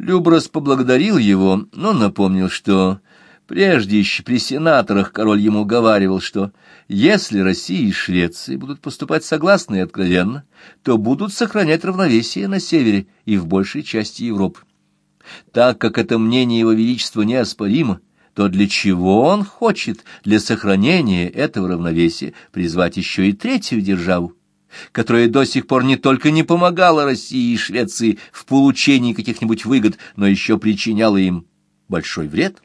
Люброс поблагодарил его, но напомнил, что прежде еще при сенаторах король ему говаривал, что если Россия и Швеция будут поступать согласно и откровенно, то будут сохранять равновесие на севере и в большей части Европы. Так как это мнение его величества неоспоримо, то для чего он хочет для сохранения этого равновесия призвать еще и третью державу? Которая до сих пор не только не помогала России и Швеции в получении каких-нибудь выгод, но еще причиняла им большой вред.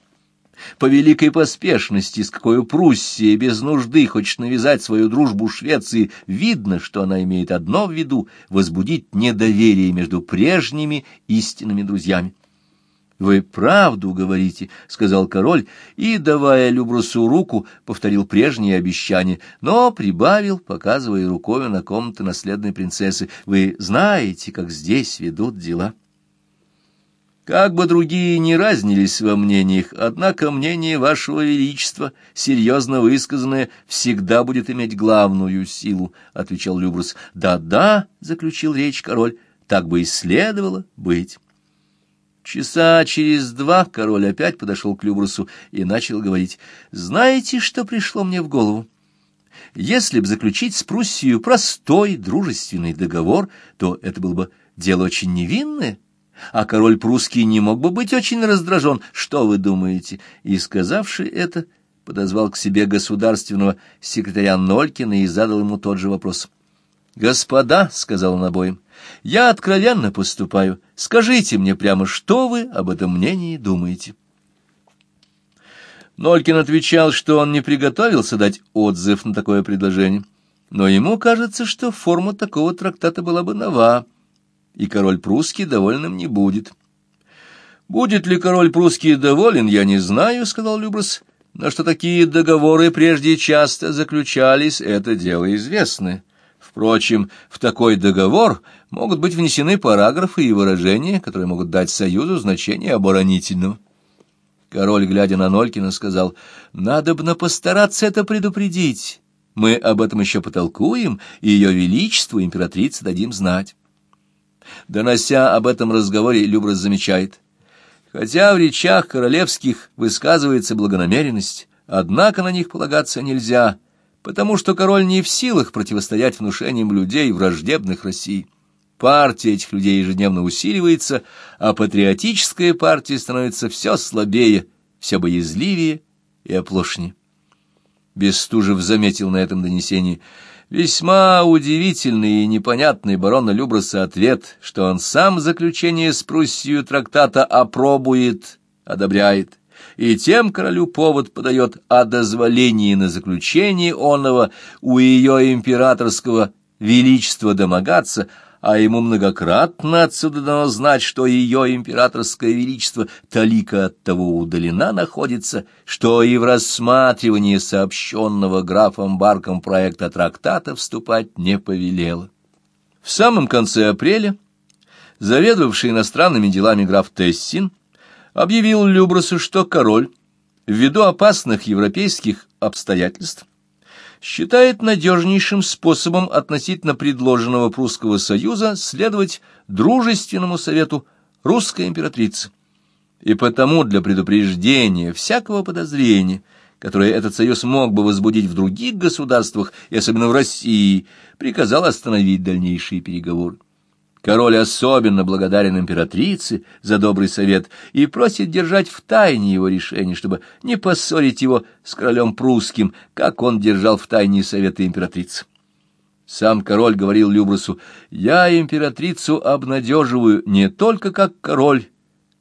По великой поспешности, с какой Пруссия без нужды хочет навязать свою дружбу Швеции, видно, что она имеет одно в виду — возбудить недоверие между прежними истинными друзьями. — Вы правду говорите, — сказал король, и, давая Любрусу руку, повторил прежние обещания, но прибавил, показывая рукой на комнаты наследной принцессы. — Вы знаете, как здесь ведут дела. Как бы другие не разнились во мнениях, однако мнение вашего величества, серьезно высказанное, всегда будет иметь главную силу, — отвечал Любрус. «Да, — Да-да, — заключил речь король, — так бы и следовало быть. Часа через два король опять подошел к Любрусу и начал говорить. «Знаете, что пришло мне в голову? Если б заключить с Пруссией простой дружественный договор, то это было бы дело очень невинное, а король прусский не мог бы быть очень раздражен. Что вы думаете?» И, сказавши это, подозвал к себе государственного секретаря Нолькина и задал ему тот же вопрос. «Господа», — сказал он обоим, — «я откровенно поступаю. Скажите мне прямо, что вы об этом мнении думаете?» Нолькин отвечал, что он не приготовился дать отзыв на такое предложение, но ему кажется, что форма такого трактата была бы нова, и король прусский довольным не будет. «Будет ли король прусский доволен, я не знаю», — сказал Люброс, — «но что такие договоры прежде часто заключались, это дело известное». Впрочем, в такой договор могут быть внесены параграфы и выражения, которые могут дать Союзу значение оборонительного. Король, глядя на Нолькина, сказал, «Надобно постараться это предупредить. Мы об этом еще потолкуем, и ее величеству императрице дадим знать». Донося об этом разговоре, Любрас замечает, «Хотя в речах королевских высказывается благонамеренность, однако на них полагаться нельзя» потому что король не в силах противостоять внушениям людей, враждебных России. Партия этих людей ежедневно усиливается, а патриотическая партия становится все слабее, все боязливее и оплошнее. Бестужев заметил на этом донесении весьма удивительный и непонятный барона Люброса ответ, что он сам заключение с Пруссию трактата опробует, одобряет и тем королю повод подает о дозволении на заключение онного у ее императорского величества домогаться, а ему многократно отсюда дано знать, что ее императорское величество талика от того удалена находится, что и в рассматривании сообщенного графом Барком проекта трактата вступать не повелело. В самом конце апреля заведовавший иностранными делами граф Тессин объявил Любросу, что король, ввиду опасных европейских обстоятельств, считает надежнейшим способом относительно предложенного прусского союза следовать дружественному совету русской императрицы. И потому для предупреждения всякого подозрения, которое этот союз мог бы возбудить в других государствах, и особенно в России, приказал остановить дальнейшие переговоры. Король особенно благодарен императрице за добрый совет и просит держать в тайне его решение, чтобы не поссорить его с королем прусским, как он держал в тайне советы императрицы. Сам король говорил Любрусу, «Я императрицу обнадеживаю не только как король,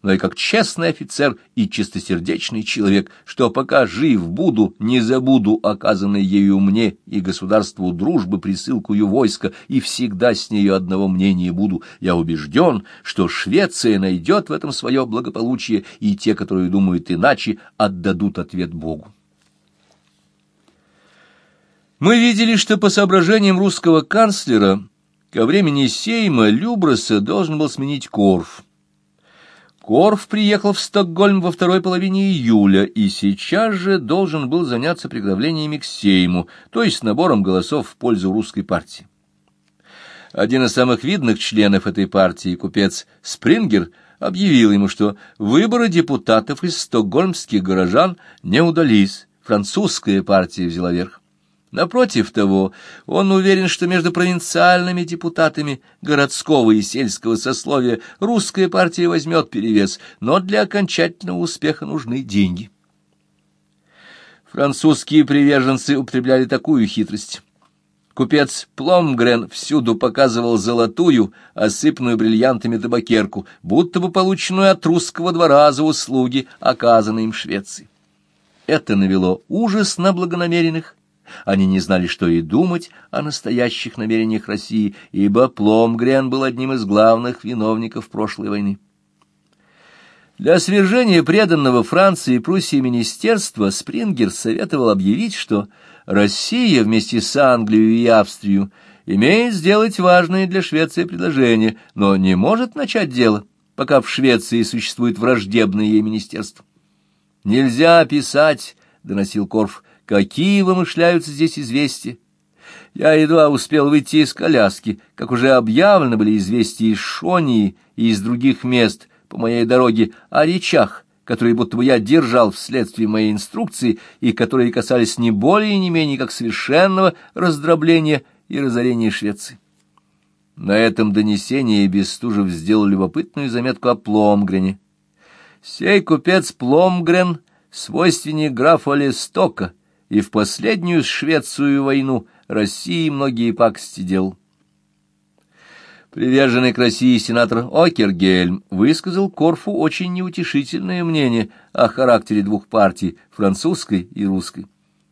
но и как честный офицер и чистосердечный человек, что пока жив буду, не забуду оказанной ею мне и государству дружбы присылкую войска, и всегда с нею одного мнения буду. Я убежден, что Швеция найдет в этом свое благополучие, и те, которые думают иначе, отдадут ответ Богу. Мы видели, что по соображениям русского канцлера ко времени Сейма Люброса должен был сменить Корф. Корф приехал в Стокгольм во второй половине июля и сейчас же должен был заняться приготовлениями к Сейму, то есть набором голосов в пользу русской партии. Один из самых видных членов этой партии, купец Спрингер, объявил ему, что выборы депутатов из стокгольмских горожан не удались, французская партия взяла верх. Напротив того, он уверен, что между провинциальными депутатами городского и сельского сословия русская партия возьмет перевес, но для окончательного успеха нужны деньги. Французские приверженцы употребляли такую хитрость. Купец Пломгрен всюду показывал золотую, осыпанную бриллиантами табакерку, будто бы полученную от русского двора за услуги, оказанные им Швеции. Это навело ужас на благонамеренных. Они не знали, что и думать о настоящих намерениях России, ибо Пломгрен был одним из главных виновников прошлой войны. Для свержения преданного Франции и Пруссии министерства Спрингер советовал объявить, что Россия вместе с Англией и Австрией имеет сделать важное для Швеции предложение, но не может начать дело, пока в Швеции существует враждебное ей министерство. «Нельзя писать», — доносил Корф, — «какие вымышляются здесь известия». Я едва успел выйти из коляски, как уже объявлены были известия из Шонии и из других мест — по моей дороге о речах, которые будто бы я держал вследствие моей инструкции и которые касались не более и не менее как совершенного раздробления и разорения Швеции. На этом донесении Бестужев сделал любопытную заметку о Пломгрене. Сей купец Пломгрен — свойственник графа Лестока, и в последнюю Швецию войну России многие пакости делал. Приверженный к России сенатор Окергельм высказал Корфу очень неутешительное мнение о характере двух партий, французской и русской.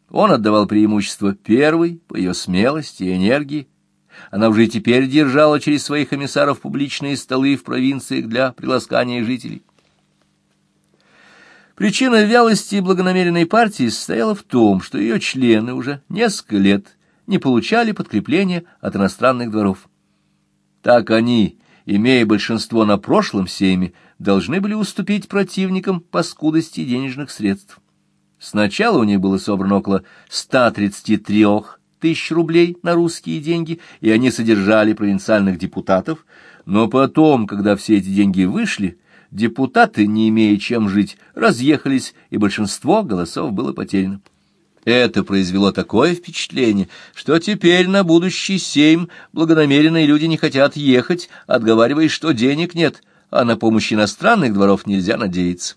Он отдавал преимущество первой по ее смелости и энергии. Она уже теперь держала через своих эмиссаров публичные столы в провинциях для приласкания жителей. Причина вялости и благонамеренной партии состояла в том, что ее члены уже несколько лет не получали подкрепления от иностранных дворов. Так они, имея большинство на прошлом сейме, должны были уступить противникам по скудости денежных средств. Сначала у них было собрано около 133 тысяч рублей на русские деньги, и они содержали провинциальных депутатов, но потом, когда все эти деньги вышли, депутаты, не имея чем жить, разъехались, и большинство голосов было потеряно. Это произвело такое впечатление, что теперь на будущий сейм благонамеренные люди не хотят ехать, отговариваясь, что денег нет, а на помощь иностранных дворов нельзя надеяться.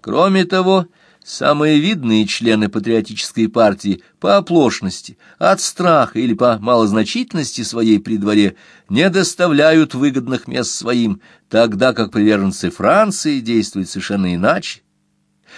Кроме того, самые видные члены патриотической партии по оплошности, от страха или по малозначительности своей при дворе не доставляют выгодных мест своим, тогда как приверженцы Франции действуют совершенно иначе.